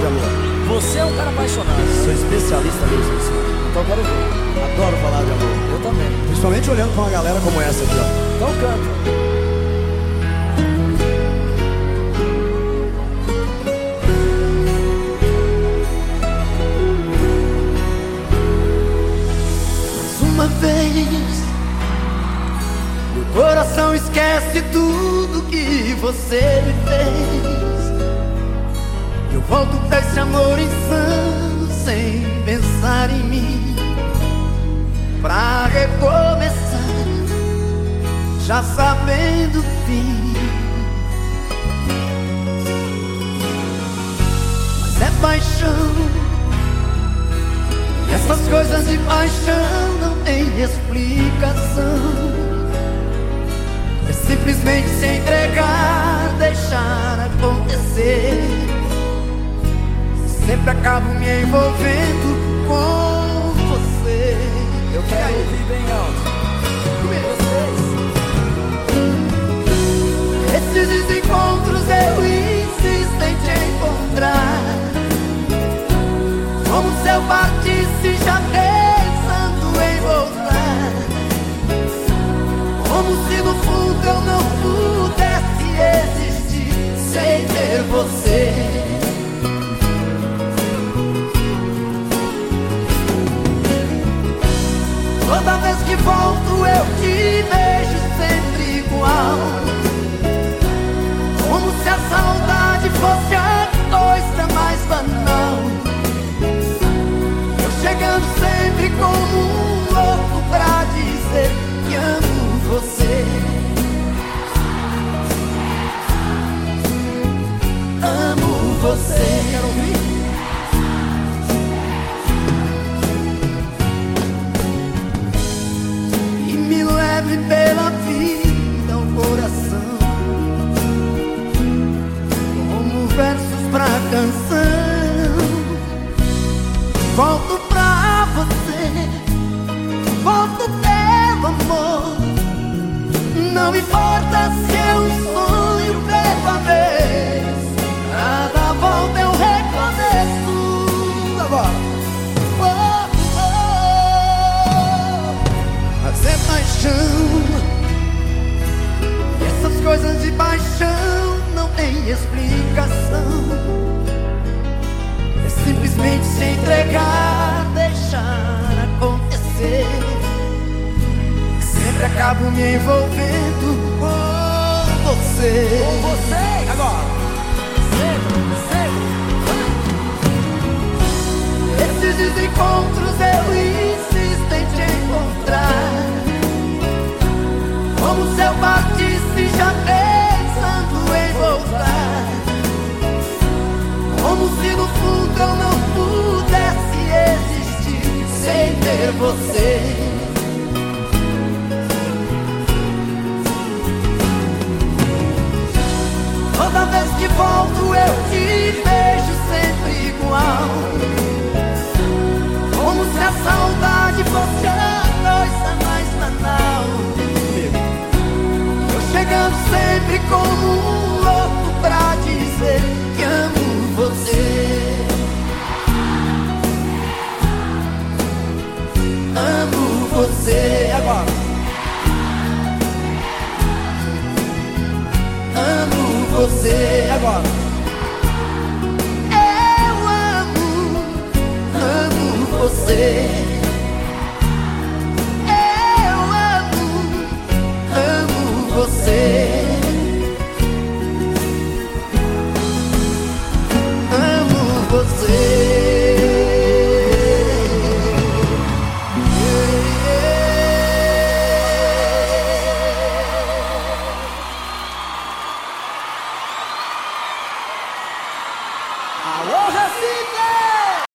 amor. Você é um cara apaixonado. Sou especialista nisso, senhor. Então quero ver. Adoro falar de amor. Eu também. Principalmente olhando pra uma galera como essa aqui, ó. Então canta. uma vez. Meu coração esquece tudo que você me fez. Volto pra esse amor insano sem pensar em mim. Pra recomeçar, já sabendo o fim. Mas é paixão. E essas coisas de paixão não tem explicação. É simplesmente se entregar, Sempre acabo me envolvendo com sempre como um louco pra dizer que amo você. Amo você. Quero ouvir? e me leve pela vida ao coração como versos pra canção. Volto Não importa se é um sonho pela vez, cada volta eu recomeço. Agora. Oh, oh. Mas é paixão. E essas coisas de paixão não tem explicação. É simplesmente se entregar, acabo me envolvendo com você. Com você. Agora. Sempre, sempre. Esses desencontros eu insisto em te encontrar. Como se eu partisse já pensando em voltar. Como se no fundo eu não pudesse existir sem ter você. Sempre como um louco pra dizer que amo você. Amo você agora. Amo você agora. Eu amo, amo você.